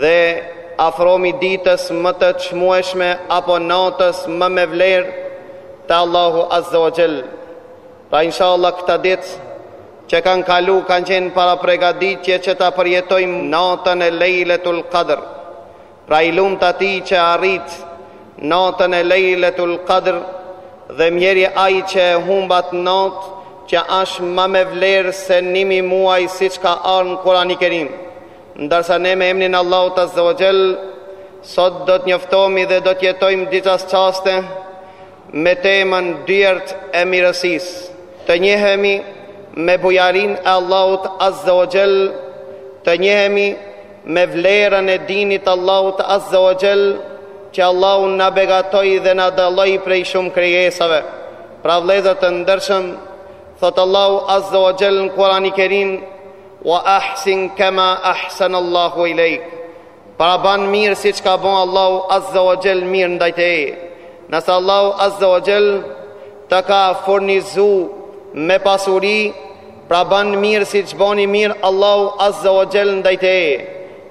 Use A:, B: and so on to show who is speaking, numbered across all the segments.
A: Dhe
B: afromi ditës më të çmueshme apo natës më me vlerë te Allahu Azze wa Xhell. Pra inshallah këta ditë që kanë kalu kanë qenë parapregaditje që ta përjetojmë natën e Lejletul Qadr. Pra i lumtë atij që arrit natën e Lejletul Qadr dhe mjeri ai që e humbat natën që asht ma me vlerë se nimi muaj siç ka ardh në Kur'ani Kerim. Ndërsa ne me emnin e Allahut Azza wa Jall sot do të njoftomi dhe do të jetojmë disa çaste me temën dyert e mirësisë. Të njehemi me bujarinë e Allahut Azza wa Jall, të njehemi me vlerën e dinit të Allahut Azza wa Jall, që Allahu na begatoi dhe na dalloi prej shumë krijesave. Pra vëllezër të ndershëm, thotë Allahu Azza wa Jall në Kur'ani Kerim, Wa ahsin kama ahsana Allahu ilayk. Pra ban mirë siç ka bon Allahu Azza wa Jall mirë ndaj teje. Nëse Allahu Azza wa Jall të ka furnizu me pasuri, pra ban mirë siç boni mirë Allahu Azza wa Jall ndaj teje.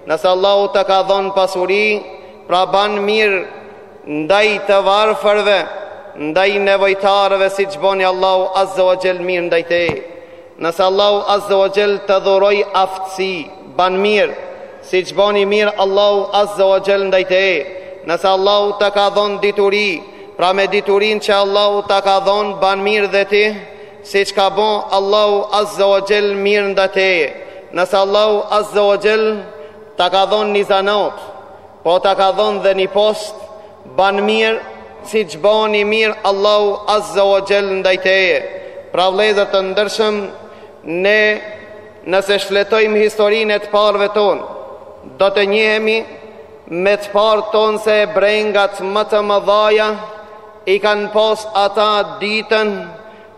B: Nëse Allahu të ka dhon pasuri, pra ban mirë Ndaj të varfërve, ndaj nevojtarëve siç boni Allahu Azze wa Xhel mirë ndaj teje. Nëse Allahu Azze wa Xhel të dhuroi aftësi, ban mirë, siç boni mirë Allahu Azze wa Xhel ndaj teje. Nëse Allahu të ka dhon dituri, pra me diturinë që Allahu ta ka dhon ban mirë dhe ti, siç ka bon Allahu Azze wa Xhel mirë ndaj teje. Nëse Allahu Azze wa Xhel ta ka dhon një zanot, Po ta ka dhon dhe një post, ban mirë, siç boni mirë Allahu Azza wa Jall ndaj teje. Pra vëllezër të ndershëm, ne nëse shfletojmë historinë e të parëve tonë, do të njihemi me të parë tonë se brengat më të mëdhaja i kanë pos ata ditën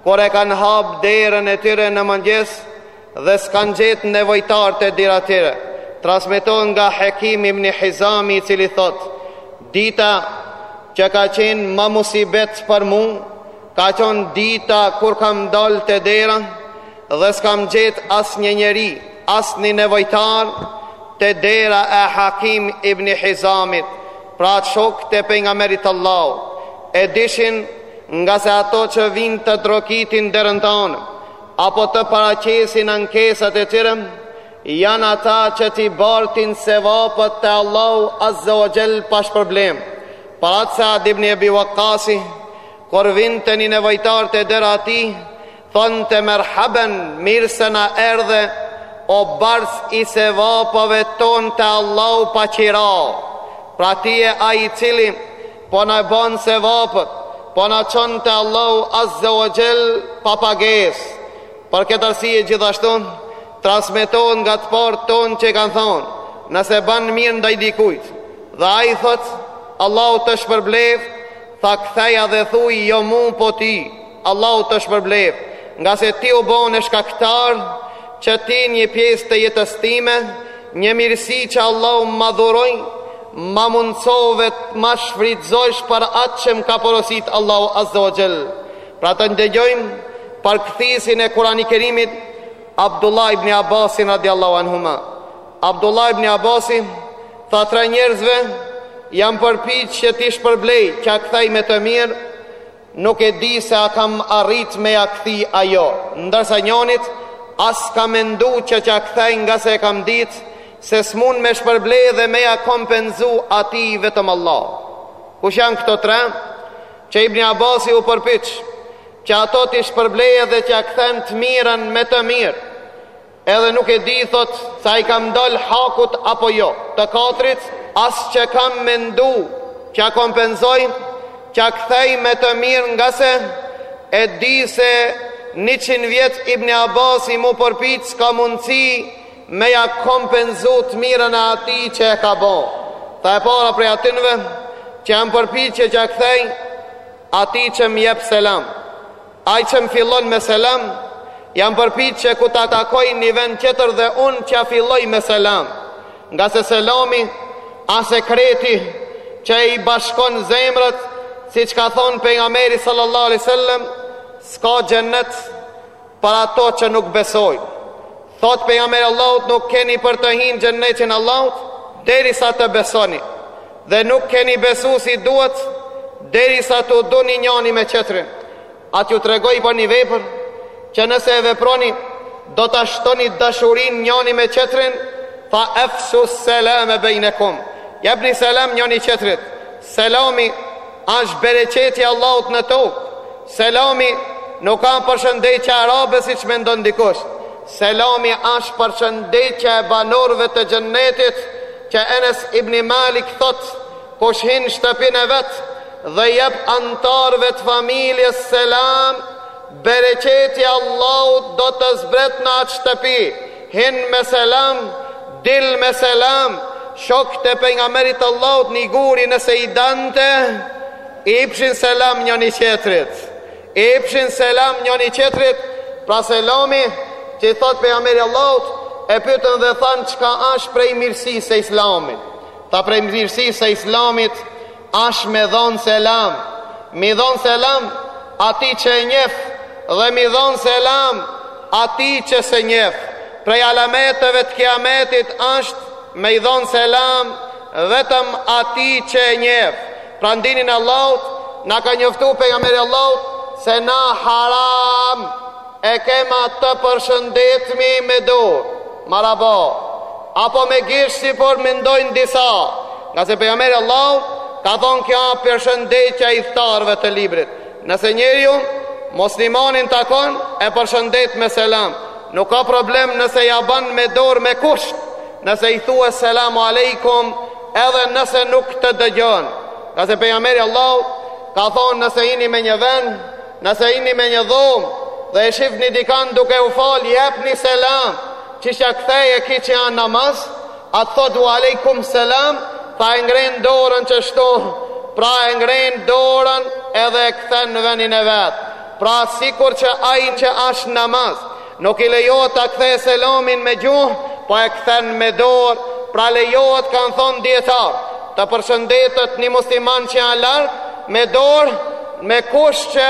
B: kur e kanë hap derën e tyre në mëngjes dhe s'kanë gjetë nevojtarë te dera e tyre. Transmetohet nga Hekim ibn Hizami i cili thotë, dita që ka qenë ma musibet për mu, ka qon dita kur kam dalë te dera dhe s'kam gjetë asnjë njeri, asnjë nevojtar te dera e Hakim ibn Hizamit, pra shokët e pejgamerit Allahu, e dishin ngase ato që vijnë të trokitin derën tonë, apo të paraqesin ankesat e tyre, janë ata që t'i bartin sevapet te Allahu Azze ue Xhel pa shpërblim. Për at' Sa'd ibni Ebi Uekasi, kur vinte një nevojtar te dera e tij, thonte merhaben mirë se na erdhe, o bartës i sevapeve tona te Allahu pa qira. Pra ti je ai i cili, Po na ban sevapet, po na çon te Allahu Azze ue Xhel pa pagesë. Për këtë arsye gjithashtu transmetohen nga të parët tonë që kanë thonë, nëse ban mirë ndaj dikujt, dhe ai thotë, Allahu të shpërbleftë, tha ktheja dhe thuj jo mu po ti. Allahu të shpërbleftë, ngase ti u bone shkaktar që ti një pjesë të jetës time, një mirësi që Allahu ma dhuroi, ma mundësove të ma shfrytëzojsh për atë që më ka porosit Allahu Azze ue Xhel. Pra të ndëgjojmë përkthyesin e Kur'ani Kerimit Abdullah ibn Abbasin radiallahu anhuma. Abdullah ibn Abbasi tha tre njerëzve jam përpiq që t'i shpërblej, t'ja kthej me të mirë Nuk e di se a kam arrit me ja kthy a jo, ndërsa njonit as s'kam mendu që t'ja kthej ngase e kam dit se s'mun me shpërble dhe me ja kompenzu atij vetëm Allahu. Kush janë këto tre? Që Ibni Abasi u përpiq që ato t'i shpërblejë dhe t'ja kthen t'mirën me të mirë. Edhe nuk e di thotë se a i kam dal hakut apo jo. Të katrit, as që kam mendu që t'ja kompenzoj, t'ja kthej me të mirë ngase e di se 100 vjet Ibni Abbasi m'u përpiq s'ka mundësi me ja kompenzu të mirën e atij që e ka bo. Tha e para prej atinve që jam përpiq që t'ja kthej atij që më jep selam. Ai që më fillon me selam, jam përpiq që ku ta takoj një vend tjetër dhe unë t'ja filloj me selam, ngase selami â sekreti që i bashkon zemrat, siç ka thonë Pejgamberi sal-lallahu alejhi ue sel-lem, s'ka xhennet për ato që nuk besojnë. Thotë Pejgamberi i Allahut nuk keni për të hi n'xhennetin e Allahut derisa të besoni dhe nuk keni besu si duhet derisa t'u duni njani me tjetrin. A t'ju tregoj për një vepër që nëse e veproni do ta shtoni dashurinë njani me tjetrin, tha efshu selame bejnekum. Jepni selam njani-tjetrit. Selami Është bereqeti i Allahut në tokë. Selami nuk a përshëndetje arabe siç mendon dikush. Selami është përshëndetja e banorëve të Xhennetit, që Enes ibn Malik thotë, Kush hyn në shtëpinë e vet dhe jep anëtarëve të familjes selam, bereqeti i Allahut do të zbret në atë shtëpi, Hin me selam, dil me selam, shokët e Pejgamberit të Allahut një guri nëse i dante, i pshin selam njëri tjetrit. I pshin selam njëri tjetrit, pra selami që i thot Pejgamberi i Allahut e pyetën dhe than çka është prej mirësisë së Islamit. Tha prej mirësisë së Islamit Ash me dhon selam mi dhon selam atij që e njef dhe mi dhon selam atij që se njef prej alameteve të kiametit asht me i dhon selam vetëm atij që e njef pra n'dinin e Allahut na ka njoftu pejgamberi Allahut se ne haram E kem të përshëndetmi me dorë, marhaba, apo me gishtë si por mendojnë disa, nga se pejgamberi Allahut ka thonë kjo është përshëndetja e ithtarëve të librit. Nëse njeriu muslimanin takon e përshëndet me selam, nuk ka problem nëse ja ban me dorë me kusht, nëse i thu selamu alejkum edhe nëse nuk të dëgjon. Nga se pejgamberi Allahut ka thonë nëse jini me një vend Nëse jini me një dhomë dhe e shifni dikën duke u fal, jepni selam. Qysh e kthen aj ki që a n'namaz, a të thot u alejkum selam, tha e ngrenë dorën qishtu, pra e ngrenë dorën edhe e kthen në venin e vet. Pra sikur që ai që asht n'namaz, Nuk i lejohet ta kthejë selamin me gjuhë, po e kthen me dorë, pra lejohet kanë thonë dijetarë, të përshëndetet një musliman që a larg me dorë, me kusht që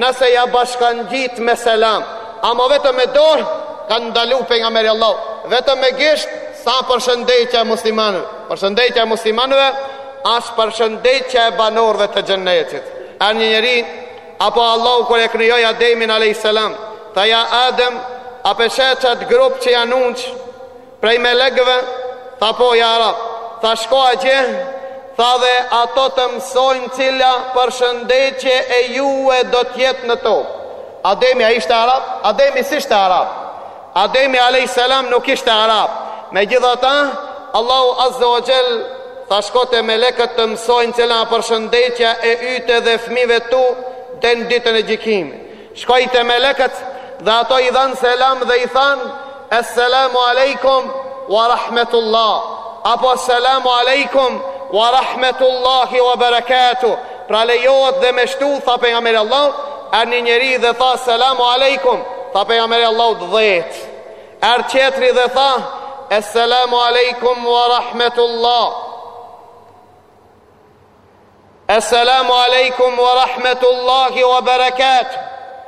B: nëse ja bashkangjit me selam, ama vetëm me dorë ka ndalu pejgamberi Allahut, vetëm me gisht s'a përshëndetja e muslimanëve, përshëndetja e muslimanëve, asht përshëndetja e banorëve të xhennetit. A një njeri Apo Allahu kur e krijoi Ademin alejhi selam, tha ja Adem, a pe sheh qat grup që janë ungjt prej melekëve? Tha po ja Rab. Tha shko atje, tha dhe ato të mësojnë cila përshëndetje e juve do të jetë në tokë. Ademi a ishte arab? Ademi s'ishte arab? Ademi alejhi selam nuk ishte arab. Megjithatë, Allahu azze wa xhel tha shko te melekët të mësojnë cila a përshëndetja e jote dhe fëmijëve tu deri në ditën e gjykimit. Shkoi te melekët dhe ato i dhanë selam dhe i thanë Esselamu alejkum wa rahmetullah apo Esselamu alejkum wa rahmetullahi wa berekatuh. Pra lejohet dhe me shtu, tha pejgamberi i Allahut, erdh një njeri dhe tha selam aleikum, tha pejgamberi i Allahut 10. Erdh tjetri dhe tha Esselamu alaikum wa rahmetullah Esselamu alaikum wa rahmetullahi wa berekatuh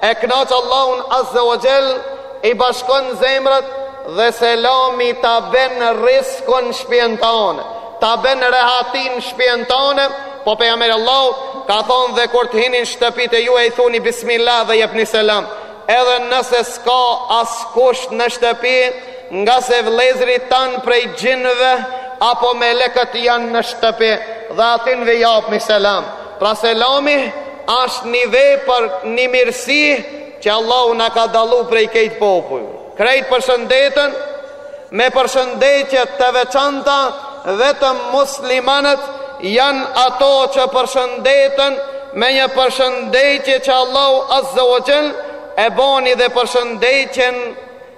B: E kënaqë Allahun azze ue xhel I bashkon zemrat Dhe selami ta ben riskun shpijen tane Ta ben rehatinë shpijen tane Po pejgamberi Allahut ka thonë dhe kur të hini n'shtëpitë e juaja thuni Bismillah dhe jepni selam Edhe nëse s'ka askush në shtëpi Ngase vllezrit tanë prej xhinve Apo melekët janë në shtëpi Dhe atynve japni selam Pra selami asht ni vepër ni mirësi që Allahu na ka dallu prej krejt popujve krejt përshëndetën me përshëndetje të veçanta vetëm muslimanët janë ato që përshëndetën me një përshëndetje që Allahu azza wa jall e boni dhe përshëndetjen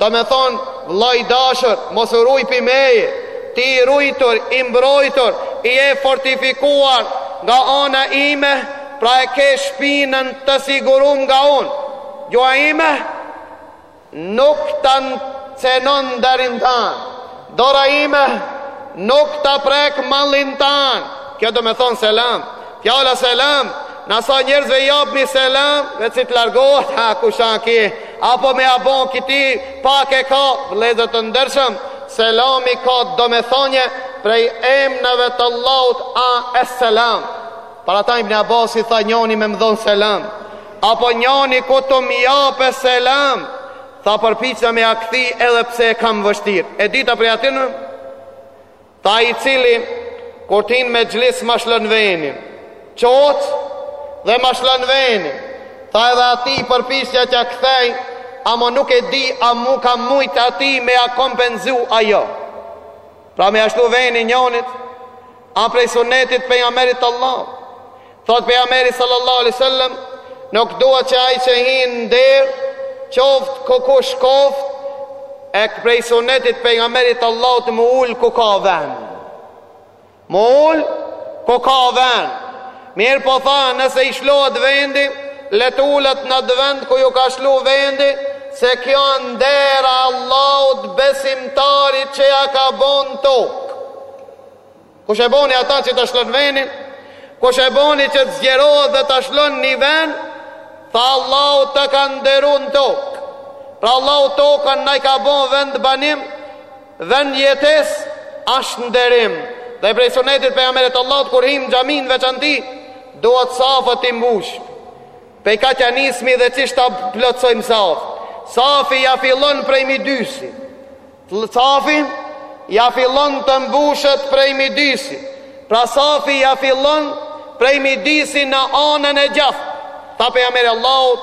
B: Domethonë, vla i dashër, mos u ruj prej meje, ti je i rujtur, i mbrojtur, je i fortifikuar nga ana ime, pra e ke shpinën të sigurun nga unë. Gjuha ime, nuk ta cenon nderin tanë. Dora ime nuk ta prek mallin tan. Kjo domethonë selam. Fjala selam, na sa njerëzve japim selam, dhe si të largohet, ha, kush a ky, apo me ja bo këtij, pak e ka, vllezër të ndershëm, selami ka domethonje, prej emnave të Allahut a es-Selam. Pra ata Ibni Abasi, tha njoni me më dhonë selam, apo njoni kur të më jape selam, Tha përpiqna me ja kthy edhe pse e kam vështirë. E dita prej atyne tha ai i cili kur t'hi n'mexhlis ma shlon venin. Çohet dhe ma shlon venin. Tha edhe atij përpiqna t'ja kthej, ama nuk e di a mun, a ka mujt atij me ja kompenzu ajo. Pra me ja shlu venin njonit, a prej sunetit pejgamberit Allahut. Thot pejgamberi sallallahu alejhi ve sallam, nuk duhet që aj që hinë në derë, qoftë kushdo qoftë, e ke prej sunetit pejgamberit Allahut me u ul ku ka ven. Me u ul ku ka ven. Mirëpo tha nëse i shlohet vendi, le të ulet në atë vend ku ju ka shlu vendi, se kjo a nder e Allahut besimtarit që ja ka bo në tokë. Kush e boni ata që ta shlon vendin, kush e boni që të zgjerohet dhe ta shlon një vend, tha Allahu të ka nderu në tokë. Pra Allahu tokën na e ka bo vendbanim, Vend jetesë është nderim, dhe prej sunetit pejgamberit të Allahut kur him xhamin veçanti, duhet safat t'i mbush. Pej kah ia nismi dhe qysh ta plotsojmë safin. Safi ja fillon prej midisi. Safi ja fillon të mbushet prej midisi. Pra safi ja fillon prej midisi në anën e djathtë. Tha pejgamberi i Allahut,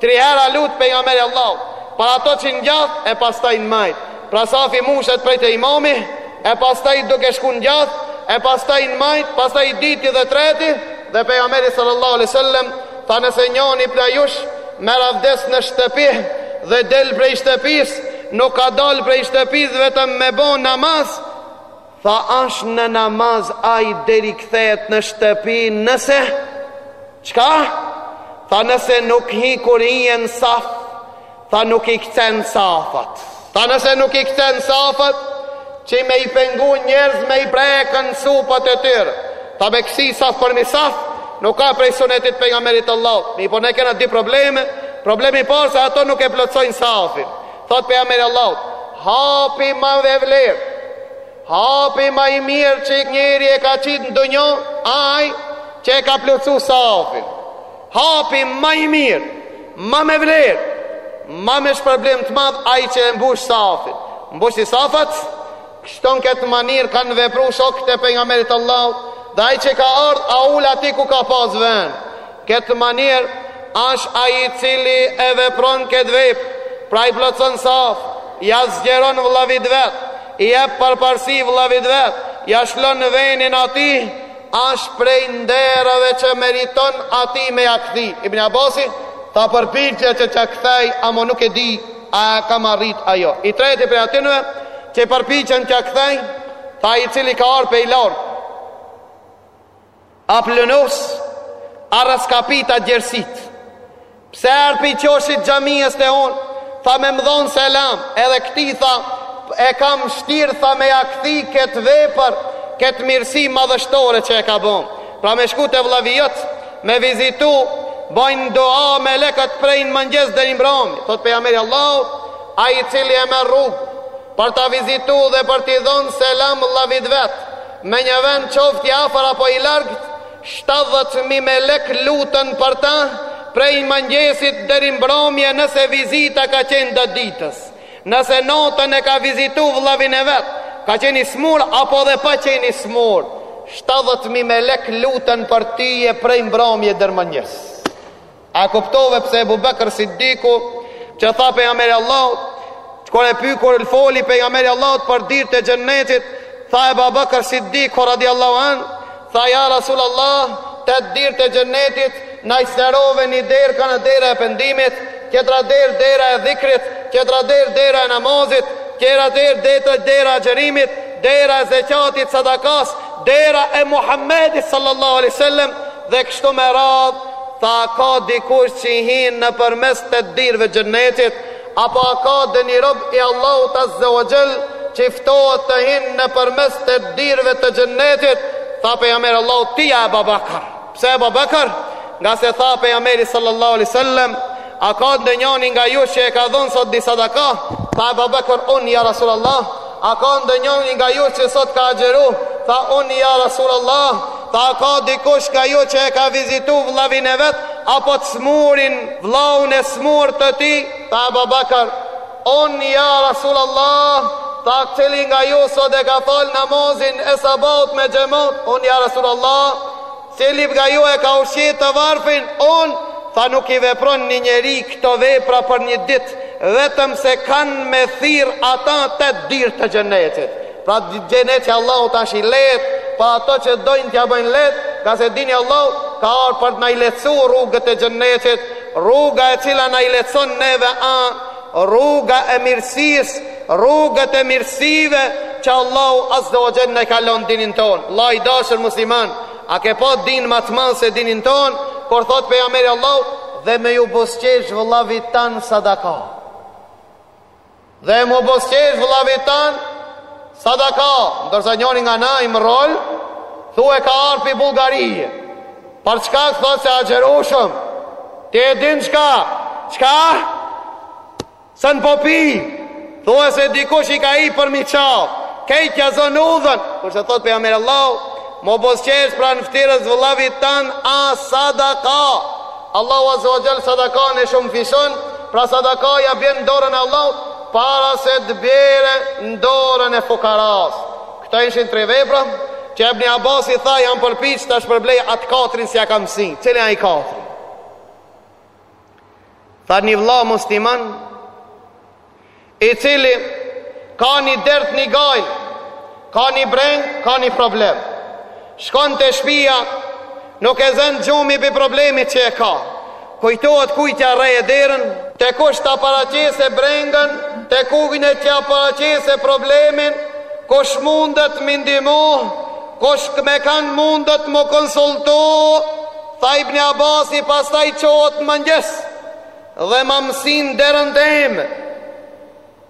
B: Tri hera lut pejgamberi i Allahut për ato që n'djatht e pastaj në majtë. Pra safi mushet prej te imami e pastaj duke shku n'djatht e pastaj në majtë, pastaj i dyti dhe treti dhe pejgamberi sallallahu alaihi wasallam tha nëse njëri prej jush merr avdes në shtëpi dhe del prej shtëpisë, nuk ka dal prej shtëpisë vetëm me bo namaz, Tha ash në namaz ai deri kthehet në shtëpi nëse çka tha nëse nuk hi kur hin n'saf tha nuk i kcen safat tha nëse nuk i kcen safat që me i pengu njerëz me i prekën supat e tyre tha me kcy saf përmi saf nuk ka prej sunetit pejgamberit Allahut mirëpo ne kena dy probleme problemi parë se ato nuk e plotsojnë safin Thotë pejgamberi i Allahut, hapi ma me vlerë, hapi ma i mirë që njeri e ka qitë në dunjo, ai që e ka plotsu safin. Hapi ma i mirë, ma me vlerë, ma me shpërblim të madh ai që e mbush safin. Mbushi safat, Kshtu në këtë manirë kanë vepru shokët e Pejgamberit Allahut dhe ai që ka ardhë a ul aty ku ka pas vend. Këtë manirë ash ai i cili e vepron këtë vepër, pra i plotëson saf, ia zgjeron vëllavit vet, i jep parparësi vëllavit vet, ia lshon venin atij, ash prej nderave që meriton atij me ia kthi. Ibn Abasi tha përpiqna që t'ia kthej amo nuk e di. A kam arrit a jo? I treti prej atyne që përpiqem t'ia kthej, tha i cili ka ardh prej larg. A plënos, a raskapit, a djersit. Pse ardh prej qoshit xhamisë te un? Tha me mdhon selam, edhe këti tha e kam shtir tha me ja kthi këtë vepër, këtë mirësi madhështore që e ka bënë. Pra me shku te vllavi jot, me vizitu, bajnë doa melekët prej n'mëngjes deri mbramje. Thot pejgamberi i Allahut, ai i cili e merr rrugën, për ta vizitu dhe për t'i dhonë selam vllavit vetë, me një vend qofti afër apo i largët, 70.000 melekë luten për ta, prej mëngjesit deri mbramje nëse vizita ka qenë gjatë ditës. Nëse natën e ka vizitu vllavin e vet, ka qenë i smur apo dhe pa qenë i smur, shtatëdhjetë mijë melekë luten për tije prej mbrëmje deri mëngjes. A kuptove pse Ebu Bekr Siddiku, që tha pejgamberi Allahut, kur e py kur foli pejgamberi Allahut për dyrt të xhennetit, tha Ebu Bekr Siddiku radiallahu anhu, Tha ja Rasulallah, tetë dyrë të Xhennetit, na i sqarove një derë ka qenë dera e pendimit, tjetra derë dera e dhikrit, tjetra derë dera e namazit, tjetra derë detoj dera e agjërimit, dera e zeqatit, sadakas, dera e Muhammedit sallallahu alejhi sellem dhe kështu me radhë, tha a ka dikush që i hinë nëpërmes tetë dyrëve të Xhennetit, Apo a ka ndonji rob i Allahut azze ve xhel që ftohet të hin nëpërmes tetë dyrve të xhennetit tha pejgamberi Allahut ti ja Ebu Bekër pse Ebu Bekër ngase tha pejgamberi sallallahu alaihi wasallam a ka ndonjani nga ju që e ka dhënë sot ni sadaka tha Ebu Bekër un ja Rasulullah A ka ndonjëri nga ju që sot ka agjëru? Tha, Unë, ja Rasulallah! Tha, A ka dikush nga ju që e ka vizitu vëllavin e vet, apo të smurin, vëllaun e smur të tij? Tha Abu Bakr, Unë, ja Rasulallah! Tha, Cili nga ju sot e ka falë namazin e sabahut me xhemat? Unë, ja Rasulallah! Cili nga ju e ka ushqy të varfrin unë tha nuk i vepron një njeri kto vepra për një dit vetëm se kan me thirr ata tet dyrë të xhenetit pra xheneti i Allahut asht i let për ato që dojn ta bëjn let ngase dini i Allahut ka ardh për të na i lehtsu rrugët e xhenetit rruga e cila na i lehtson neve a Rruga e mirësisë, rrugët e mirësive që Allahu Azza wa Jalla na i ka lënë n'dinin tonë. Vëlla i dashur musliman, a ke pa din më të madh se dinin tonë? Kur thot pejgamberi Allahut dhe me ju buzqesh vëllavit tan a sadaka. Dhe me ju buzqesh vëllavit tan a sadaka, ndërsa njëri nga na i mrrol, thu ka ardh pi Bullgarie. Për çka thotë se agjërushëm? Ti e din çka? Çka? S'jam po pi? Thua se dikush i ka i për mi qaf. Kush ja zonë udhën. Kurse thotë pejgamberi Allahut, me u buzqesh pranë fëtyrës vëllavit tanë, a sadaka. Allahu azze ve xhel sadakan e shumëfishon, pra sadaka ja bjen n'dorën e Allahut, para se të bjerë në dorën e fukarasë. Këto ishin tre vepra që Ibn Abasi tha jam përpjek ta shpërblej atë katrin s'ja kam mrri. Cili a i katri? Tha një vëlla musliman i cili ka një dert një gajle, ka një breng, ka një problem. Shkon te shpia, nuk e zën gjumi pi problemit që e ka. Kujtohet kujt t'ja rreh derën? Te kush ta paraqes brengën, te kujne t'ja paraqes problemin, kush mundet me m'ndihmu, kush me kan mundet mu konsultu, tha Ibni Abasi pastaj çohet mëngjes dhe ma mësin derën teme.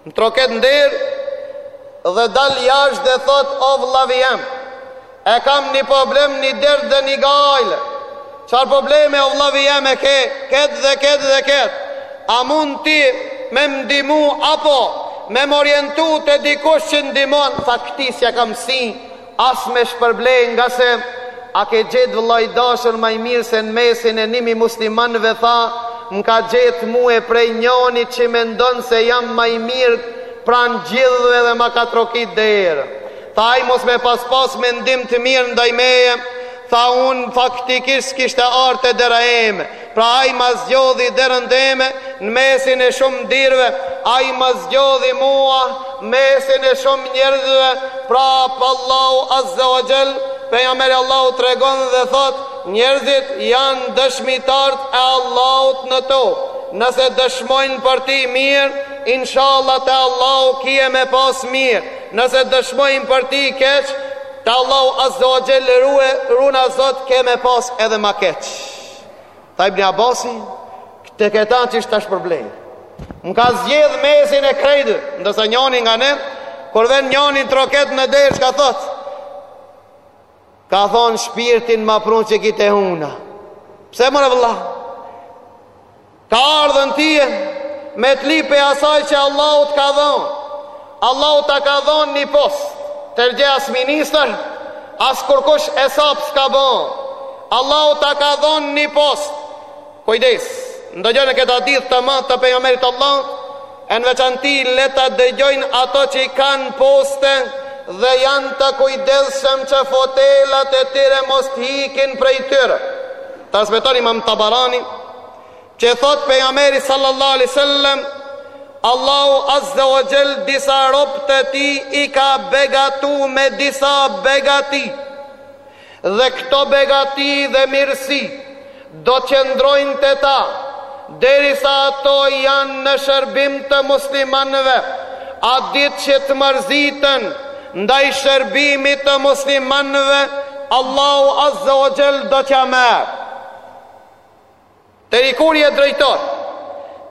B: Më troket n'derë dhe dal jashtë dhe thotë o vllavi jem. E kam një problem një dert dhe një gajlë. Çfarë problemi o vllavi jem e ke? Ket dhe ket dhe ket. A mund ti me m'ndihmu apo me më orientu te dikush që m'ndihmon tha këti s'ja kam si As me shpërbly ngase A ke gjetë vëlla i dashur ma i mirë se në mesin e ni mijë muslimanëve tha M'ka gjetë mue prej njonit që mendon se jam ma i mirë pranë gjithve dhe ma ka trokit derën Tha ai mos me pas pasë mendim të mirë ndaj meje Tha unë faktikisht s'kishte ardhë te dera eme, pra ai ma zgjodhi derën teme në mesin e shumë dyrve, ai ma zgjodhi mua në mesin e shumë njerëzve, pra Allahu azze wa xhel, pejgamberi Allahut tregon dhe thotë, njerëzit janë dëshmitarët e Allahut në tokë, nëse dëshmojnë për ti mirë, inshallah te Allahu ke me pas mirë, nëse dëshmojnë për ti keq, Te Allahu Azza wa Jell ru runa Zot ke me pas edhe ma keq. Tha Ibn Abasi, këtë këta qysh ta shpërblej. Më ka zgjedh mesin e krejtë, ndërsa njoni nga ne, kur vjen njoni troket në derë çka thotë? Ka thon shpirtin ma prun qeky te huna. Pse mor vëlla? Ka ardh te ti me t'lyp pi asaj që Allahu të ka dhënë. Allahu të ka dhënë një post, t'erdh as minister, as kërkush e sapë s'ka bënë. Allahu të ka dhënë një post. Kujdes, ndëgjone këtë hadith të madh të pejgamberit Allahut, e në veçanti le ta dëgjojnë ato që i kanë poste dhe janë të kujdesshëm që fotelat e tyre mos t'ikin prej tyre. Transmeton imam Taberani, që thotë pejgamberi sallallahu alaihi wasallam Allahu azza wa jall disa rob të tij i ka begatu me disa begati dhe këto begati dhe mirësi do të qëndrojnë te ta derisa ato janë në shërbim të muslimanëve atë ditë që të mërziten ndaj shërbimit të muslimanëve Allahu azza wa jall do t'ja merr Teri kur je drejtor?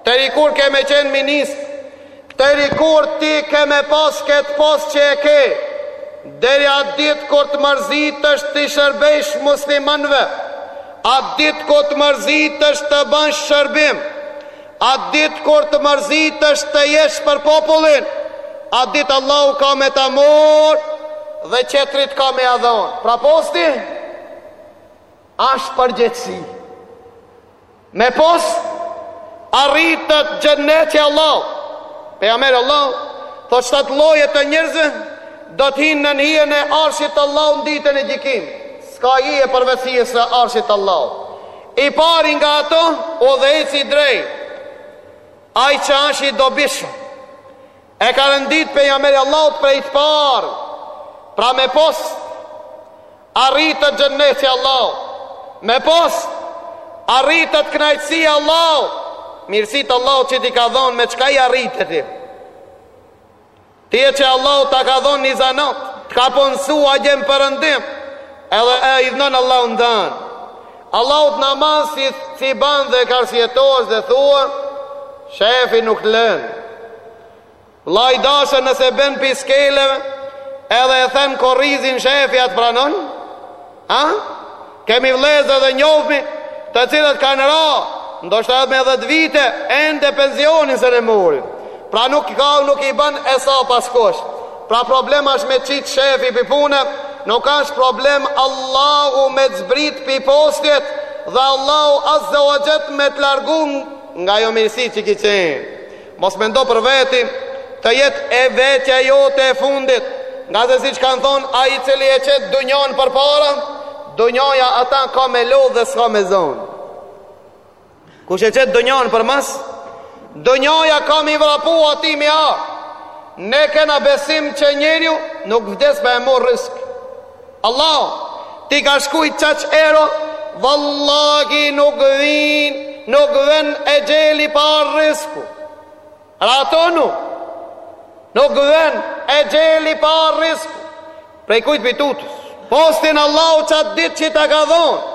B: Teri kur ke me qenë ministër? Teri kur ti ke me pas këtë post që e ke? Deri atë ditë kur të mërzitesh t'i shërbejsh muslimanëve, atë ditë kur të mërzitesh të bansh shërbim, atë ditë kur të mërzitesh të jesh për popullin, atë ditë Allahu ka me ta morrë dhe tjetrit ka me ja dhonë. Pra posti Asht përgjegjësi Me post arritet xhenneti i Allahut. Pejgamberi i Allahut thot shtatë lloje të njerëzve do t'hin nën hijen e arshit t'Allahut në ditën e gjykimit, s'ka hije përveç hijes së arshit t'Allahut. I pari nga ato udhëheqësi i drejtë Ai që ashtë i dobishëm E ka rendit Pejgamberi i Allahut prej të parë, pra me post, arritet xhenneti i Allahut, me post, arritet knaqësia e Allahut, mirësitë e Allahut që t'i ka dhonë me çka i arrite ti. Ti e që Allahu ta ka dhonë një zanat, të ka punësu atje në perëndim, edhe e idhnon Allahun në dhonë. Allahut namaz s'i s'i ban dhe arsyetohesh dhe thua shefi nuk lën Vlla i dashur nëse bjen pi skeleve edhe e then kurrizin shefi a të pranon a kemi vllezër dhe njofmi të cilët kanë ra ndoshta edhe me 10 vite ende pensionin s'un e morrin pra nuk ka nuk i ban hesap askush Pra problem asht me t'qit shefi pi pune nuk asht problem Allahu me të zbrit pi postit dhe Allahu azze ve xhel me të largu nga ajo mirësi që ke qenë mos mendo për veti të jetë vetja jote e fundit ngase siç kanë thonë ai i cili e qet dunjan përpara dunjaja atë ka me lodh dhe s'ka me zonë Kush e qet dunjan përmas, dunjaja ka me i vrapu atij me a. Ne kena besim që njeriu nuk vdes me e morr rrisk. Allahu t'i ka shkrujt qaq euro, vallahi nuk vjen, nuk vjen exheli pa rrisku. Rahatonu, nuk vjen exheli pa rrisku. Prej kujt po tutesh. Postin Allahu qatë dit që ta ka dhonë.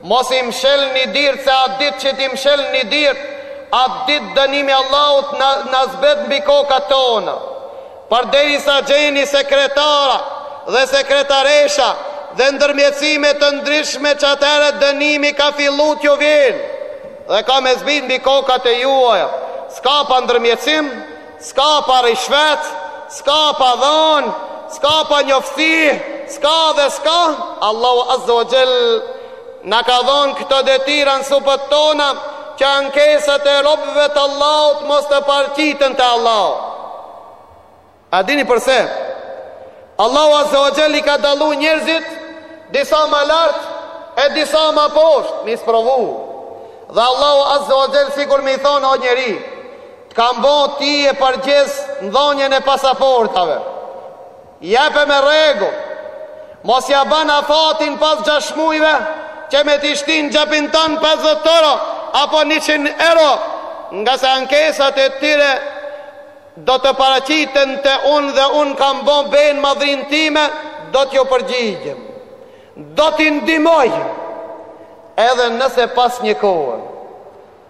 B: Mos i mshelni dyrt se atë ditë që t'i mshelni dyrt, atë ditë dënimi i Allahut na zbret mbi kokat tona. Përderisa gjeni sekretara dhe sekretaresha dhe ndërmjetësime të ndryshme qatëherë dënimi ka fillu t'ju vijnë dhe ka me zbrit mbi kokat e juaja. S'ka pa ndërmjetësim, S'ka pa rishvet, s'ka pa dhon, s'ka pa njofësi, s'ka dhe s'ka, Allahu Azza wa Jall na ka dhon këto detira n'supet tona që ankesat e robëve të Allahut mos të parqiten te Allahu. A dini përse? Allahu Azza wa Jall i ka dallu njerëzit disa ma lart e disa ma poshtë, me i sprovu. Dhe Allahu Azza wa Jall sikur me i thon o njeri, Kam bo ty përgjegjës n'dhonjen e pasaportave Jepe me rregull Mos ja ban afatin pas gjashtë mujve Që me t'i shti n' xhepin tan pesëdhjetë euro Apo njëqind euro Ngase ankesat e tyre Do të paraqiten te un dhe un kam bo be n'madhninë time Do t'ju përgjigjem Do t'i ndihmoj Edhe nëse pas një kohe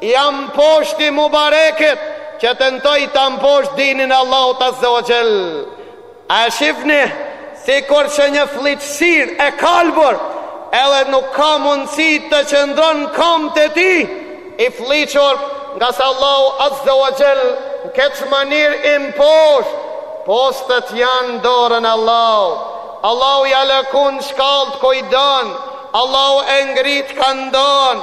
B: E mposhti Mubarekin që tentoi ta mposhtë dinin e Allahut Azze o Xhel. A e shifni? Sikurse një flliqësir e kalbur edhe nuk ka mundësi të qëndron në kamët e tij, i flliqur ngase Allahu Azze o Xhel në këtë mënyrë i mposht, postet janë n'dorën Allahut. Allahu ja lëkund shkallët kujt don, Allahu e ngrit kan don,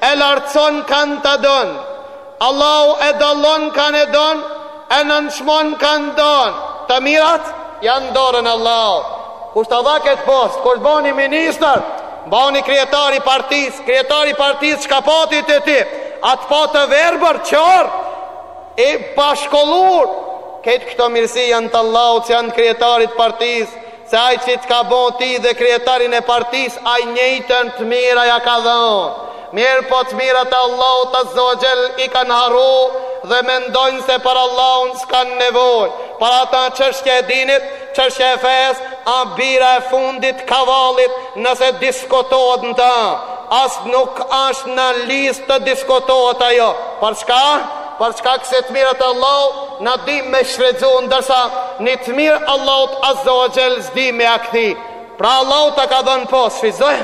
B: E lartëson kan të don Allahu e dallon kan e don e nënçmon kan don të mirat jan në dorën e Allahut kush ta dha ket post kush t'boni ministër boni kryetar i partis kryetar i partis çka pa ai te ti a t'pa të verbër qorr e pashkollu krejt këto mirësi jan të Allahut s'jan kryetarit partis Se ai qi t'ka bo ty dhe kryetarin e partis ai i njëjti tmirat ja ka dhënë mirpo tmirat e Allahut azzawajal i kan harru dhe mendojnë se për Allahun skan nevojë për ata çështja e dinit çështja e fesë a bira e fundit kavallit nëse diskutohet në ta as nuk asht në listë të diskutohet ajo për çka Për shkak se të mirët e Allahut na dim me i shfrytëzu, ndërsa një të mirë Allahut Azza wa Jall s'dim me ia kthy. Pra Allahu ta ka dhënë post, shfrytëzoje.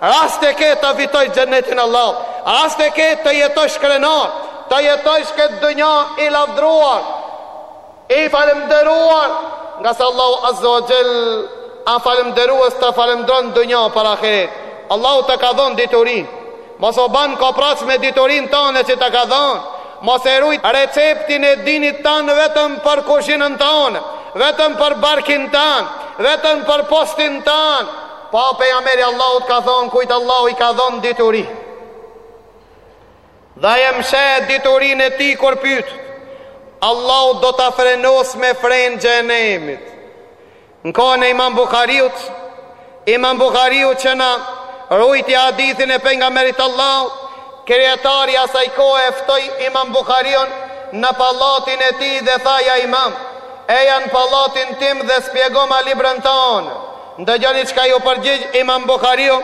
B: Rast e ke të fitojsh xhenetin e Allahut. Rast e ke të jetosh krenar, të jetosh n'këtë dynja i lavdruar. I falënderuar ngase Allahu Azza wa Jell a falënderues të falënderon n'dynja para ahiretit. Allahu të ka dhënë diturinë. Mos u ban koprac me diturinë tane që të ka dhënë. Mos e ruj receptin e dinit tanë vetëm për kuzhinën tanë, vetëm për barkin tanë, vetëm për postin tanë. Pejgamberi i Allahut ka thënë, kujt Allahu i ka dhënë diturinë. Dhe e msheh diturinë e tij kur pytet, Allahu do ta frenosë me fren xhehenemit. Në kohën e Imam Buhariut, Imam Buhariu që na rujti hadithin e pejgamberit Allahut, kryetari i asaj kohe e ftoi Imam Buhariun në pallatin e tij dhe tha: Ja Imam, eja në pallatin tim dhe spjegoma librin tanë. Ndëgjoni çka iu përgjigj Imam Buhariu,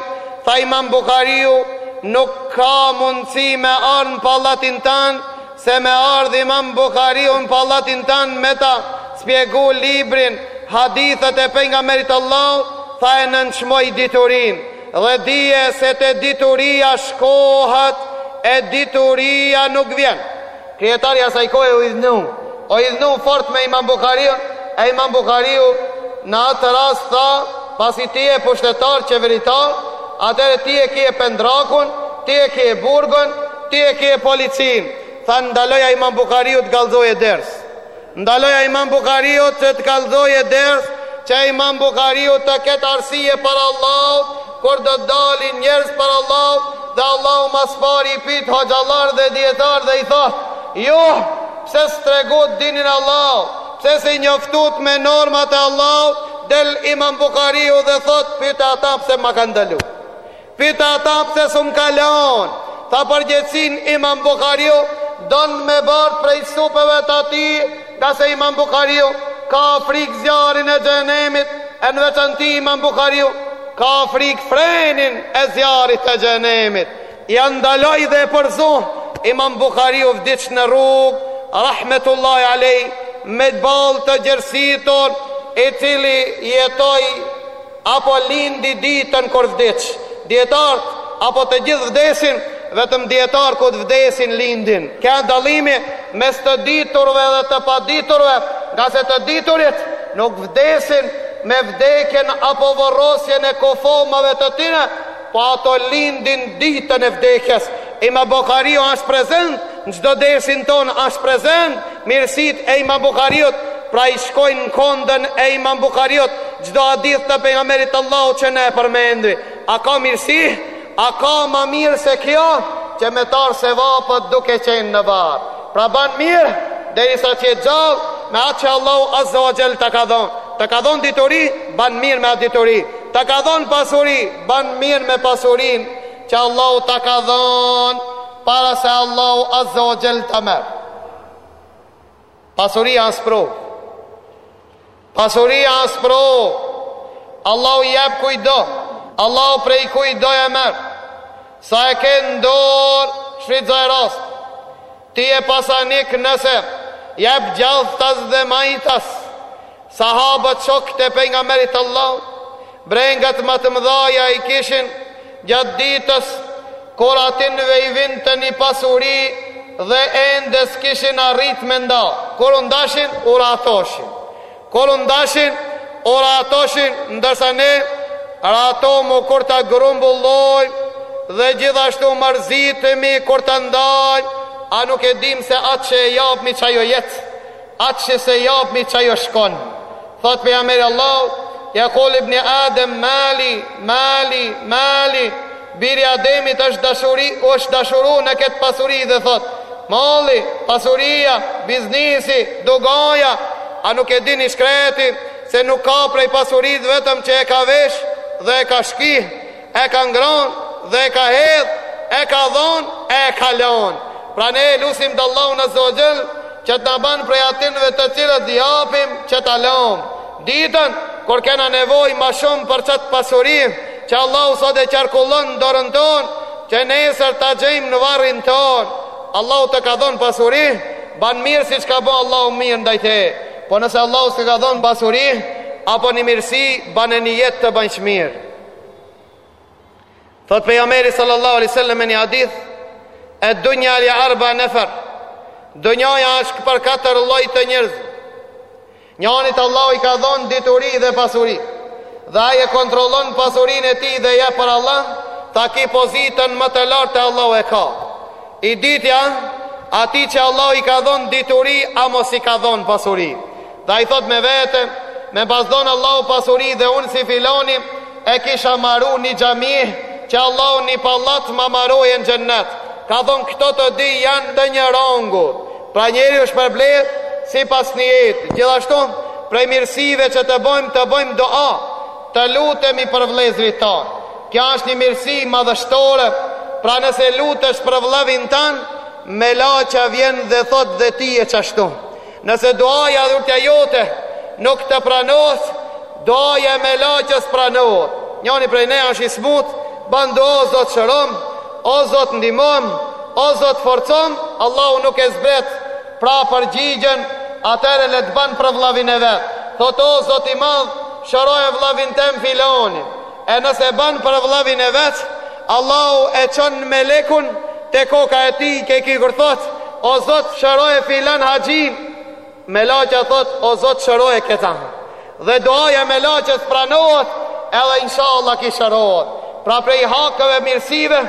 B: tha Imam Buhariu, Nuk ka mundësi me ardhë në pallatin tanë, se me ardhë Imam Buhariu në pallatin tanë me ta spjegu librin, hadithët e Pejgamberit Allahut, tha e nënçmoi diturinë. Dhe dije se te dituria shkohet e dituria nuk vjen. Kryetari i asaj kohe u idhnu, u idhnu fort me Imam Buhariun, e Imam Buhariu në atë rast tha, pasi ti je pushtetar, qeveritar, atëherë ti e ke pendrekun, ti e ke burgun, ti e ke policinë. Tha ndaloja Imam Buhariut të kallëzojë ders. Ndaloja Imam Buhariut që të kallëzojë ders që Imam Buhariu të ketë arsye para Allahut kur do të dalin njerz para Allahut dhe Allahu ma s'pari i pyt hoxhallar dhe dijetar dhe i thotë ju pse s'tregut dinin e Allahut pse s'i njoftut me normat e Allahut del Imam Buhariu dhe thotë pyte ata pse ma kan ndalu Pyti ata pse s'um kan lan tha përgjegjësin Imam Buhariu don me bart prej supeve të tij ngase Imam Buhariu ka frik zjarrin e xhehenemit e në veçanti Imam Buhariu ka frik frenin e zjarrit të xhehenemit ia ndaloi dhe e përzu Imam Buhariu vdiq në rrug rahmetullahi alej me ball të djersitun i cili jetoi apo lindi ditën kur vdiq. Dijetarë apo të gjithë vdesin, vetëm dijetarët kur vdesin lindin. Ky â dallimi mes të diturve dhe të paditurve, ngase të diturit nuk vdesin me vdekjen apo vorrosjen e kufomave të tyre, po ato lindin ditën e vdekjes. Imam Buhariu është prezent Në çdo dersin tonë asht prezent mirësit e Imam Buhariut pra i shkojnë në konton e Imam Buhariut çdo hadith të pejgamberit Allahut që ne e përmendim a ka mirësi a ka ma mirë se kjo që me marr sevapet duke qenë në varr pra ban mirë derisa të jesh gjallë me atë që Allahu azza wa jall ta ka dhon Të ka dhon dituri, ban mirë me atë dituri. Të ka dhon pasuri, ban mirë me pasurin. që Allahu ta ka dhënë para se Allahu azza wa jall ta merr. Pasuria asht sprovë. Pasuria asht sprovë. Allahu jep kujt do. Allahu prej kujt do e merr. Sa e ke n'dorë, shfrytëzoje rast. Ti je pasanik nëse jep djathtas dhe majtas, sahabët shokët e pejgamberit të Allahut, brengat më të mëdhaja i kishin gjatë ditës kur atynve i vinte një pasuri dhe ende s'kishin arrit me nda. Kur u ndashin, u rahatoshin. Kur u ndashin u rahatoshin ndërsa ne rahatohemi kur ta grumbullojm dhe gjithashtu mërzitemi kur ta ndajm a nuk e dim se atë që e japmi qajo jet atë që s'e japmi qajo shkon thot pejgamberi i Allahut jekul ibn Adem mali mali mali Biri i Ademit është dashuru, është dashuru në këtë pasuri dhe thot, Mali, pasuria, biznisi, dugaja, a nuk e din i shkreti, se nuk ka prej pasurit vetëm që e ka vesh dhe e ka shky, e ka ngron dhe e ka hedh, e ka dhon, e ka lon. Pra ne e lusim Allahun azza wa jall që të na ban prej atynve të cilët japim që të lom. Ditën, kur kena nevojë ma shumë për qatë pasuri, që Allahu sot e qarkullon në dorën tonë, që nesër ta gjejmë në varrin tonë. Allahu të ka dhonë pasuri, ban mirë siç ka bo Allahu mirë ndaj te. Po nëse Allahu s'të ka dhonë pasuri, apo një mirësi, bane nijet të bansh mirë. Thot pejgamberi sallallahu alejhi sallam në një hadith, ed-dunja li arba nefer, dunjaja është për katër lloje të njerëzve, njanit Allahu i ka dhonë dituri dhe pasuri, dhe ai e kontrollon pasurinë e tij dhe jep për Allah, qaky pozitën më të lartë te Allahu e ka. I dyti, atij që Allahu i ka dhonë dituri, ama s'i ka dhonë pasuri. Dhe ai thot me vete, me pas dhon Allahu pasuri dhe unë si filoni e kisha maru një xhami që Allahu një pallat ma marojë në xhennet. Ka thonë këto të dy janë të një rangu. Pra njeriu shpërblehet sipas nijetit. Gjithashtu, prej mirësive që të bojmë, të bojmë dua, të lutemi për vllezrit tanë. Kjo është një mirësi madhështore, pra nëse lutesh për vllavin tand, melaqja vjen dhe thot dhe ty qashtu. Nëse duaja dhe lutja jote nuk të pranohet, duaja e melaqës pranohet. Njani prej ne është i smut, ban dua o zot shërom, o zot ndihmom, o zot forcom, Allahu nuk e zbret, pra përgjigjen, atëherë le të ban për vllavin e vet. Thot o zot i madh, shëroje vllavin tem filonin. E nëse e ban për vllavin e vet, Allahu e çon melekun te koka e tij që ky kur thot, o Zot shëroje filan haxhin, melaqja thot, o Zot shëroje ketan. Dhe duaja e melaqes pranohet, edhe inshallah ki shërohet. Pra prej hakëve mirësive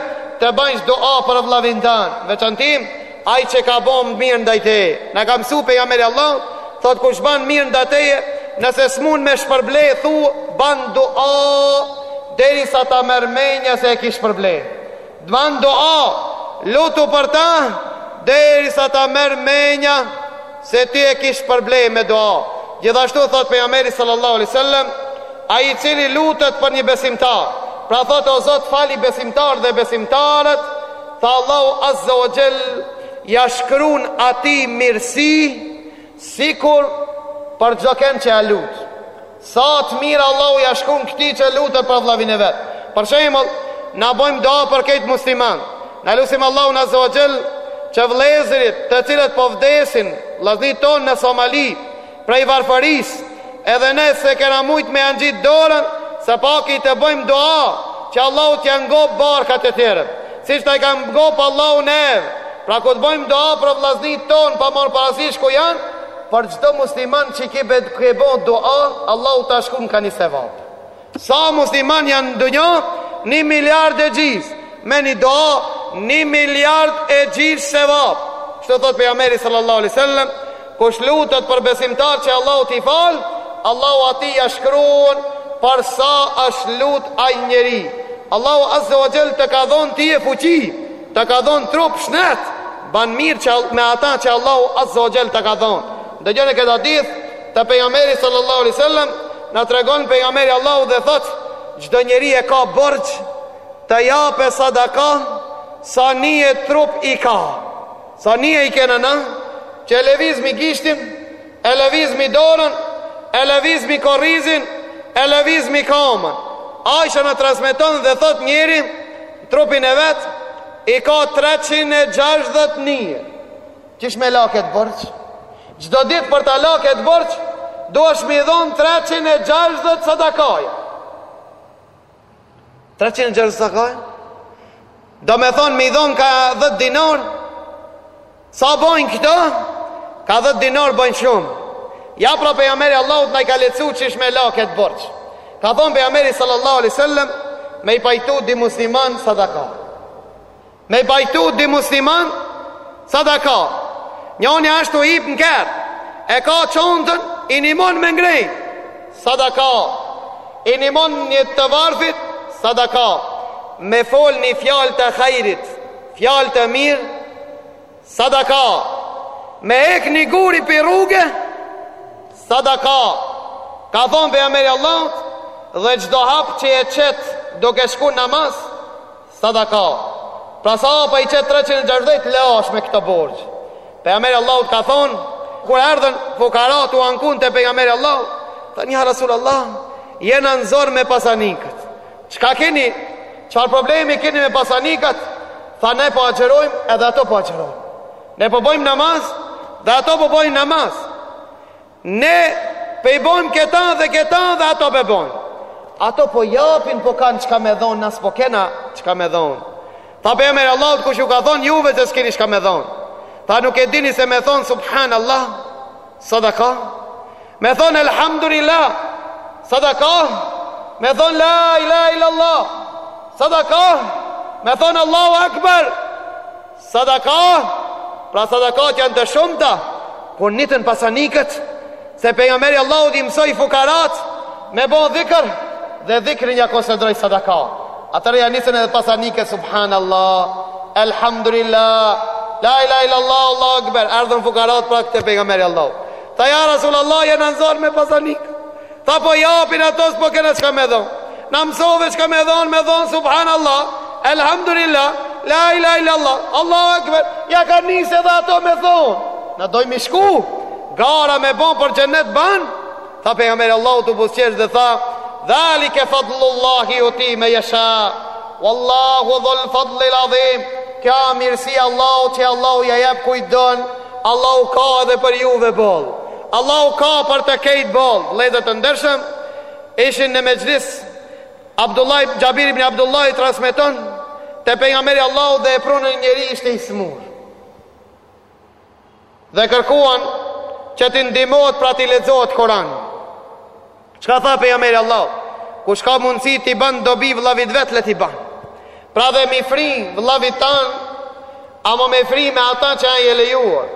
B: të bëjsh dua për vllavin tënd, veçantim Ai që ka ba mirë ndaj teje, na ka mësu pejgamberi i Allahut, thotë kush ban mirë ndaj teje, nëse s'mun me e shpërblej, thu ban dua deri sa ta merr menja se e ke shpërblej. Ban dua, lutu për ta deri sa ta merr menja. Se ti e ke shpërblejë me dua. Gjithashtu thotë Pejgamberi sallallahu alejhi wasallam, Ai i cili lutet për një besimtar, pra thotë o Zot fali besimtarët dhe besimtaret, tha Allahu azza wa jall, ia shkruan atij mirësi sikur për çdokend që ia lut. Sa të mira Allahu ja shkrun këtij që lutet për vllavin e vet. Për shembull, na bëjmë dua për krejt muslimanët. Na lusim Allahun Azza wa Jall që vëllezërit të cilët po vdesin, vëllaznitë tonë në Somali, prej varfërisë, edhe ne që s'e kena mujt me jau ngjit dorën, së paki të bëjmë dua që Allahu t'jau ngop barkat e tyre. Siç na i ka ngop Allahu neve. Pra kur të bëjmë dua për vëllaznitë tonë pa marrë parasysh ku janë, Për çdo musliman që ki be ke bo dua, Allahu ta shkrun ka një sevap. Sa musliman janë në dunja? Një miliard e gjys. Me një dua, një miliard e gjys sevap. Kështu thot pejgamberi sallallahu alaihi wasallam, kush lutet për besimtar që Allahu t'i fal, Allahu atij ja shkruan për sa është lut ai njeri. Allahu azza wa jall të ka dhon tye fuqi, të ka dhon trup shnet. Ban mirë që me ata që Allahu Azza wa Jall ta ka dhënë. Dëgjoni këta hadith të pejgamberit sallallahu alaihi wasallam, na tregon pejgamberi i Allahut dhe thotë, çdo njeri e ka borxh të japë sadaka sa një trup i ka. Sa nyje i kena na, që e levizmi gishtin, e levizmi dorën, e levizmi korrizin, e levizmi kamën. Aisha në transmiton dhe thot njeri, Trupin e vet i ka treqind e gjashtëdhjetë nyje. Qysh me la këtë borxh? Çdo ditë për ta la këtë borxh, duhesh me i dhon treqind e gjashtëdhjetë sadakaja. Treqind e gjashtëdhjetë sadakaja? Do me thonë me i dhon ka dhjetë dinar? Sa bojnë këto? Ka dhetë dinarë bojnë shumë. Ja pra pejgamberi i Allahut na i ka lehtësu qysh me la këtë borç. Ka thonë pejgamberi sallallahu alaihi wasallam me i pajtu di musliman sadaka. Me i pajtu di musliman sadaka. Njoni asht tu hip në kerr, e ka çontën, i nihmon me ngrejt, sadaka. I nihmon një të varfit, sadaka. Me fol një fjalë të hajrit, Fjalë të mirë Sadaka Me hek një gur pi rruge Sadaka Ka thonë pejgamberi i Allahut Dhe çdo hap që e qet Duke shku namaz Sadaka Pra sa hapa i qet 360 T'i lajsh me këto borxhe Pejgamberi i Allahut ka thonë Kur erdhen fukarat u ankun te pejgamberi i Allahut Thanë ja Rasulullah Jena në zor me pasanikët Çka keni? Çfarë problemi keni me pasanikët? Tha ne po agjerojmë edhe ato po agjerojnë. Ne po bëjmë namaz dhe ato po bëjnë namaz. Ne po i bëjmë këta dhe këta dhe ato po bëjmë. Ato po japin po kanë çka me dhon, na s'po kena çka me dhon. Tha pejgamberi i Allahut kush ju ka thon juve se s'keni çka me dhon. Tha nuk e dini se me thon subhanallah. Sadaka Me thonë Elhamdulillah Sadaka Me thonë La ilaha illallah Sadaka Me thonë Allahu Akbar Sadaka Pra sadakat janë të shumta Kur nijtën pasanikët Se pejgamberi i Allahut i mësoi fukarat Me ba dhikër dhe dhikrin ja konsideroi sadaka. Atëherë ja nisën edhe pasanikët subhanallah, elhamdulillah, la ilaha illallah, Allahu akbar. Ardhën fukarat prap te pejgamberi i Allahut. Tha ja Rasulullah jena në zor me pasanikët. Tha po japin ato s'po kena çka me dhon. Na mësove çka me thon, me thon subhanallah, elhamdulillah, la ilaha illallah, Allahu akbar. Ja kanë nisë edhe ato me thon. Na dojmë me shku. Gara me bon për xhenet ban. Tha pejgamberi i Allahut u buzëqesh dhe tha: "Dhalike fadlullahi yutihi men yasha. Wallahu dhul fadlil adhim." Kjo mirësi Allahu që Allahu ja jep kujt don, Allahu ka edhe për juve boll. Allahu ka për të kejt boll. Vëllezër të ndershëm, ishin në mexhlis Abdullah ibn Jabir ibn Abdullah i transmeton te pejgamberi i Allahut dhe e prunë njëri ishte i smur. Dhe kërkuan që t'i ndihmohet pra t'i lexohet Kurani. Çka tha pejgamberi i Allahut? Kush ka mundësi t'i bën dobi vëllavit vet le t'i bën. Pra dhe me i fry vëllavit tënd, ama me fry me ata që a e lejuar.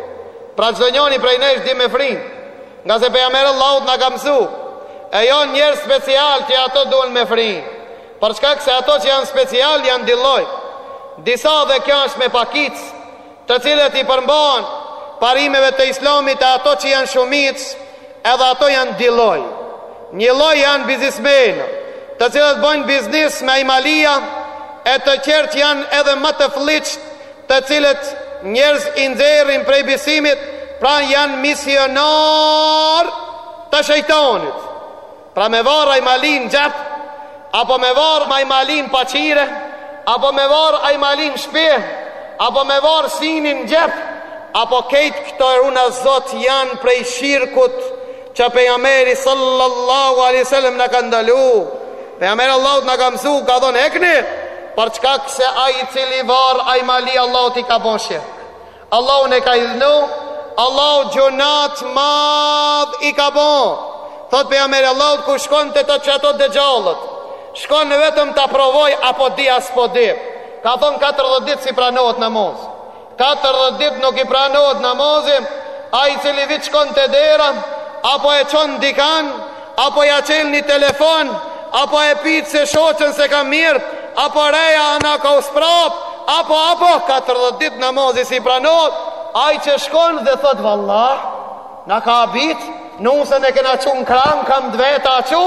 B: Pra çdo njëri prej nesh di me fry. Ngase pejgamberi i Allahut na ka mësuar, e jo njerëz special që ato duan me fry. Për shkak se ato që janë special janë dy lloje. Disa dhe kjo është me pakicë të cilët i përmbahen parimeve të Islamit e ato që janë shumicë, edhe ato janë dy lloj. Një lloj janë biznismenë, të cilët bojnë biznis me hajmalia e të tjerët janë edhe më të flliqtë, të cilët njerëz i nxjerrin prej besimit, pra janë misionarë të shejtanit. Pra me varë hajmalinë n'gjep, apo me varë hajmalinë n'pasqyre, apo me varë hajmalinë n'shpi, apo me varë synin n'gjep, apo kejt këto e runa Zot janë prej shirkut që Pejgamberi sallallahu alejhi sallem na ka ndalu. Pejgamberi i Allahut na ka mësu, ka thonë hekni, për shkak se ai i cili var hajmali Allahut i ka bo shirk. Allahun e ka idhnu, Allahut gjynah t'madh i ka bo. Thot Pejgamberi i Allahut kush shkon te te qëto dexhallët. Shkon vetëm ta provojë, a po di a s'po di. Ka thonë 40 ditë s'i pranohet namazi. 40 ditë nuk i pranohet namazi, ai i cili vetë shkon te dera, apo e çon dikan, Apo ja çel një telefon Apo e pyt se shoqen s'e kam mirë Apo reja na ka u sprap Apo, apo, 40 dit namazi s'i pranohet Ai që shkon dhe thot vallah Na ka habit Nusen e kena çu n'krah N'kam t'veta a çu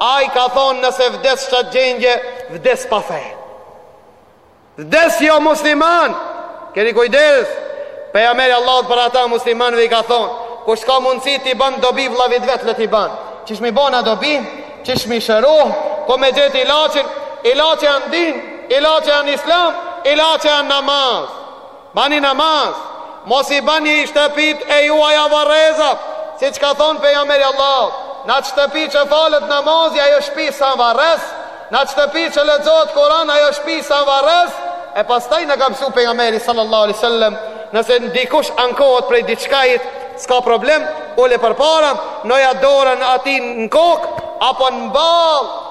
B: Ai ka thon nëse vdes n'qat gjendje Vdes pa fe Vdes jo musliman. Keni kujdes. Pejgamberi i Allahut për ata muslimanëve i ka thonë, kush ka mundësi t'i ban dobi vllavit vet le t'i ban. Qysh m'i bo na dobi, qysh m'i shëru, ku me gjet ilaçin, ilaçi a n'din, ilaçi a n'islam, ilaçi a n'namaz. Bani namaz, mos i bani shtëpitë e juaja varreza, siç ka thonë Pejgamberi i Allahut, Në atë shtëpi që falet namazi, ajo shpi s'a varrezë, në atë shtëpi që lexohet Kur'ani, ajo shpi s'a varrezë, e pastaj na ka msu Pejgamberi sallallahu alaihi wasallam, nëse dikush ankohet prej diçkait, s'ka problem, ule përpara, noja dorën atij në kokë apo në ballë,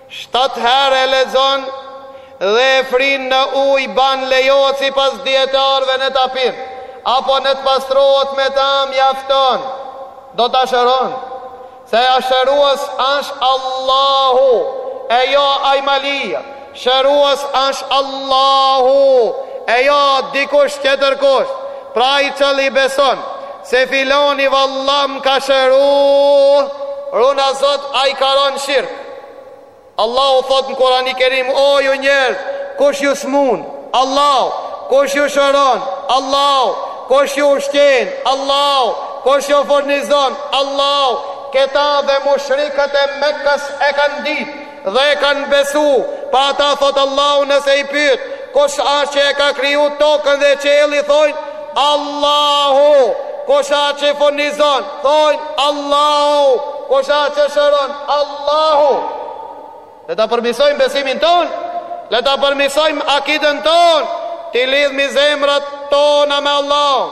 B: Shtatë herë e lexon dhe e fryn në ujë ban lejohet sipas dijetarëve në ta pin apo në të pastrohet me ta mjafton do ta shëron se a shërues ash Allahu e jo hajmalia shërues ash Allahu e jo dikush tjetër kush pra ai i cili beson Se filani vallah më ka shëru Runa Zot ai ka ra n'shirk Allahu thot në Kurani Kerim O ju njerëz kush ju smun Allahu kush ju shëron Allahu kush ju ushqen Allahu kush ju furnizon Allahu Këta dhe mushrikët e Mekës e kanë dit Dhe e kanë besu, po ata thotë Allahu nëse i pyet, kush është që e ka kriju tokën dhe qiellin, thojnë, Allahu, kush është që furnizon, thojnë, Allahu, kush është që shëron, Allahu. Le ta përmisojmë besimin tonë, le ta përmisojmë akidën tonë, t'i lidhmi zemrat tona me Allahun.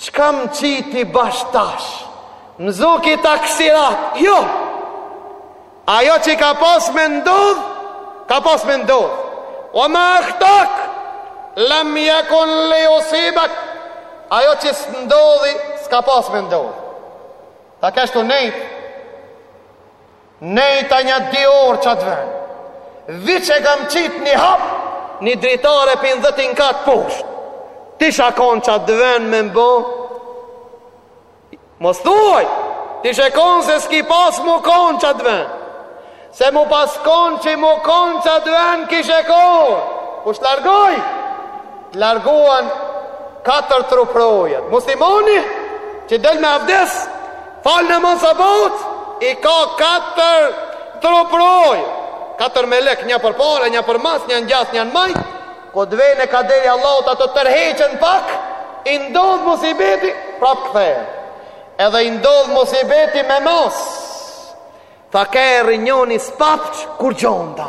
B: Çka më qiti bash tash? Më zuki taksirat, jo! Ajo që ka pas me ndodh, ka pas me ndodh. U ma ahtak, lem jekon li jusibak, ajo që s'ndodhi, s'ka pas me ndodh. Tash kështu nejta, Nejta nja dy orë n'qat ven Veç e kam qitë një hap Një dritare pi n'dhetin kat posht T'isha kon n'qat ven me mbo Mos thuaj T'isha kon se s'ki pas me u kon n'qat ven Se mu pas kon që me u kon n'qat ven Kishe kon Kush t'largoj T'larguan Katër truprojet Muslimani Që del me abdes Fal namaz sabahut, i ka katër truproje, katër melek, nja përpara, nja përmas, nja në djathtë, nja në majtë, kur vjen kaderi Allahut ata tërheqen pak, i ndodhë musibeti, prapë kthehen, edhe i ndodhë musibeti me masë, ta kërë njën i spapqë kur gjonda.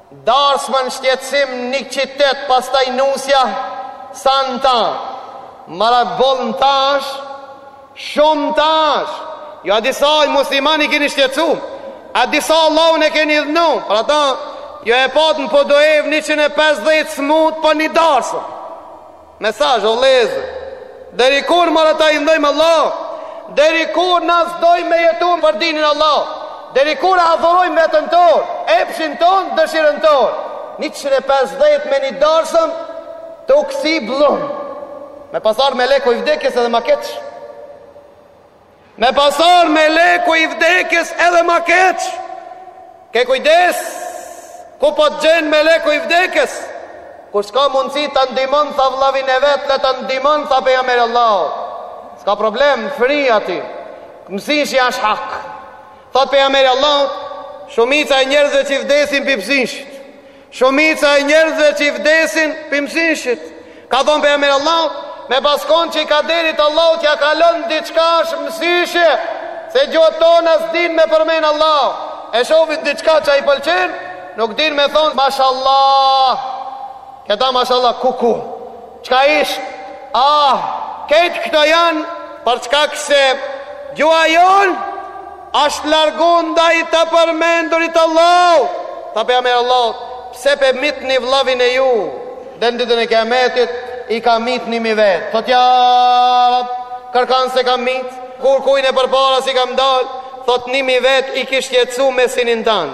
B: Darsma n'shqetësim nik qitet pastaj nusja Sa nam i madh bon tash shum tash jo a di sa musliman i keni shqetësu a di sa Allahun e keni hidhnu Pra ata jo e patn po do jenë njëqind e pesëdhjetë smut për një darsm Mesazh o vllezër Deri kur more ta hidhnojmë Allahun Deri kur na s'dojmë me jetu për dinin e Allahut Deri kur e adhurojmë veten ton Epshin ton dëshirën ton 150 me ni darsëm Tu u kollit bllum Me pas ardh meleku i vdekjes edhe ma keq Me pas ardh meleku i vdekjes edhe ma keq Ke kujdes Ku po të gjen meleku i vdekjes Kush ka mundësi ta ndihmon Tha vlavin e vet le ta ndihmon Tha pejgamberi Allahut S'ka problem fry atij Mësyshi asht hak Thot pejgamberi Allahut Shumica e njerëzve që vdesin pi mësyshit Shumica e njerëzve që vdesin pi mësyshit, ka thonë pejgamberi Allahut, me pas kon që kaderit Allahut, që ja kalon diçka është mësyshi, se gjuhët tona s'dinë me përmen Allahun, e shofin diçka që ju pëlqen, nuk din me thonë, mashallah, këta mashallah, ku ku, çka ish, ah, keq këto janë, për shkak se, gjuha jonë, Ashtë largu ndaj të përmendurit të Allahut, tha Pejgamberi i Allahut, Pse pe mitni vllavin e ju, dhe në ditën e Kiametit i ka mit ni mi vet. Thotë, Ja, kërkan s'e kam mit, kurrkujn përpara s'i kam dal, thotë, Ni mi vet i ki shqetësu me sinin tanë.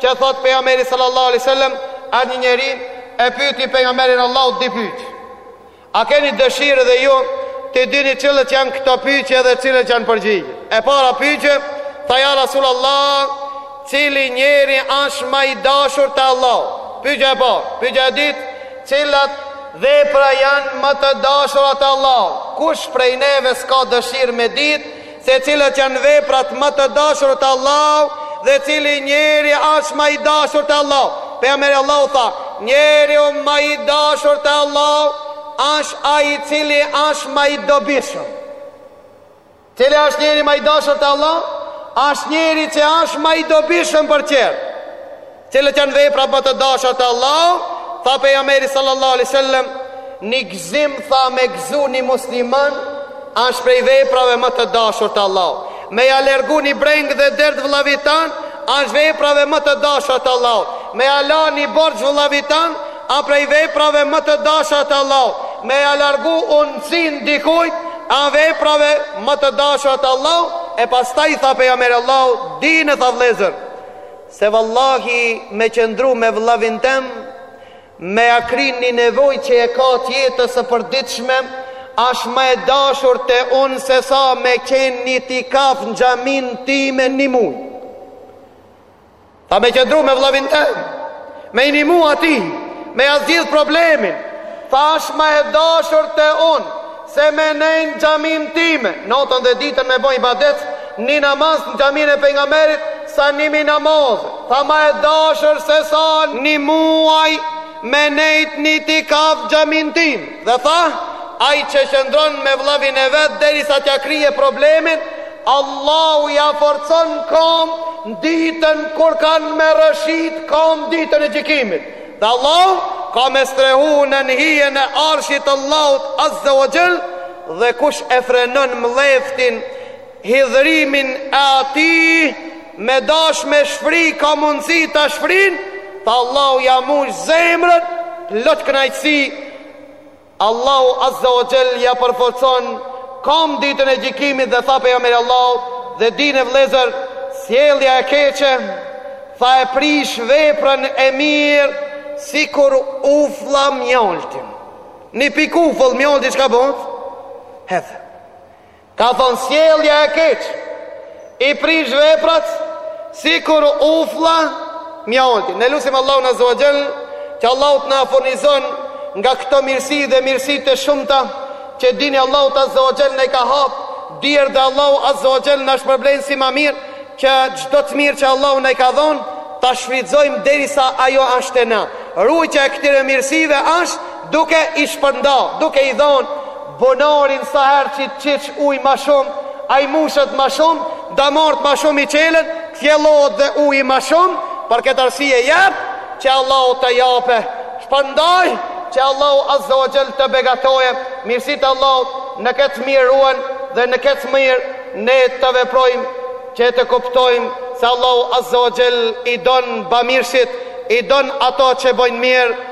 B: Që thot pejgamberi sallallahu alaihi wasallam, ardh një njeri e pyeti pejgamberin Allahu dy pyetje. A keni dëshirë edhe ju t'i dini cilat janë këto pyetje edhe cilat janë përgjigje? E para pyetje, tha ja Rasulullah, cili njeri është ma i dashur te Allahu? Pyetja e parë, pyetja e dytë, cilat vepra janë më të dashura te Allahu? Kush prej neve s'ka dëshirë me ditë Se cilat janë veprat ma të dashur te Allahu dhe cili njeri ashtë ma i dashur te Allahu? Pejgamberi i Allahut tha, Njeriu ma i dashur te Allahu ashtë ai i cili ashtë ma i dobishëm. Cili ashtë njeri ma i dashur te Allahu? Ashtë njeri që ashtë ma i dobishëm për tjerë. Cilat janë veprat më të dashura të Allahut? Tha pejgamberi sallallahu alaihi wasallam, "Një gëzim tha me gëzu një musliman, ash prej veprave më të dashur te Allahu. Me ja largu një brengë dhe dert vëllavit tan, është veprave më të dashura te Allahu. Me ja la një borxh vëllavit tan, a prej veprave më të dashura te Allahu. Me ja largu unsin dikujt, a veprave më të dashura të Allahut." E pastaj tha pejgamberi Allahu, "Dinë tha vëllezër, Se vallahi me qëndru me vllavin tem me ja kri ni nevoj që e ka t'jetës së përditshme ash ma e dashur te un se sa me qen n'itikaf në xhamin time një muj tha me qëndru me vllavin tem Me i nimu atij me ja zgjidh problemin tha ash ma e dashur te un se me nejt në xhamin time notën dhe ditën me bo ibadet ni namaz në xhamin e pejgamberit sa ni mi namaze tha ma e dashur se sa ni muaj me nejt në itikaf në xhamin time dhe tha ai që qëndron me vllavin e vet derisa t'ja krije problemin Allahu ja forcon kamt ditën kur kanë me rrëshqit kamt ditën e gjykimit. Dhe Allahu ka me strehu nën hijen e arshit të Allahut azze ue xhel dhe kush e frenon mllefin hidhrimin e ati me dash me shfri ka mundësi ta shfrin tha Allahu ja mush zemrën plot kënaqësi Allahu Azza wa Jell ia përforcon kamt ditën e gjykimit dhe tha pejgamberi Allahut dhe dini vëllezër sjellja e keqe tha e prish veprën e mirë sikur uflla mjaltin. Një pikë ufëll mjalti çka bën? Hedhe. Ka thonë sjellja e keq i prish veprat sikur uflla mjaltin. Ne lusim Allahun Azza wa Jall që Allahu të na furnizon nga këto mirësi dhe mirësi të shumta që dini Allahu Azza wa Jall na i ka hap dyer dhe Allahu Azza wa Jall na shpërblen si ma mirë që çdo të mirë që Allahu na ka dhonë ta shfrytëzojmë derisa ajo ashtë te na. Ruajtja e këtyre mirësive është Duke i shpërnda, duke i dhonë bunarin sa herë që qit ujë ma shumë, ai mushet ma shumë, damarët ma shumë i çelen, kthjellohet dhe uji ma shumë, për këtë arsye jep, që Allahu ta jape, shpërndaj, që Allahu Azza wa Jall të begatoje, mirësitë e Allahut në këtë mënyrë ruhen dhe në këtë mënyrë ne të veprojmë, që të kuptojmë se Allahu Azza wa Jall i don bamirësit, i don ato që bojnë mirë,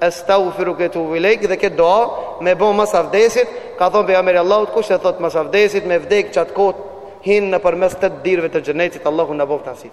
B: Estagfiruke etubu ilejk dhe këtë dua me bo mas avdesit ka thonë pejgamberi Allahut kush e thotë mas avdesit me vdek qat kohë hin nëpërmes tetë dyerve të xhenetit Allahu na boftë nasip.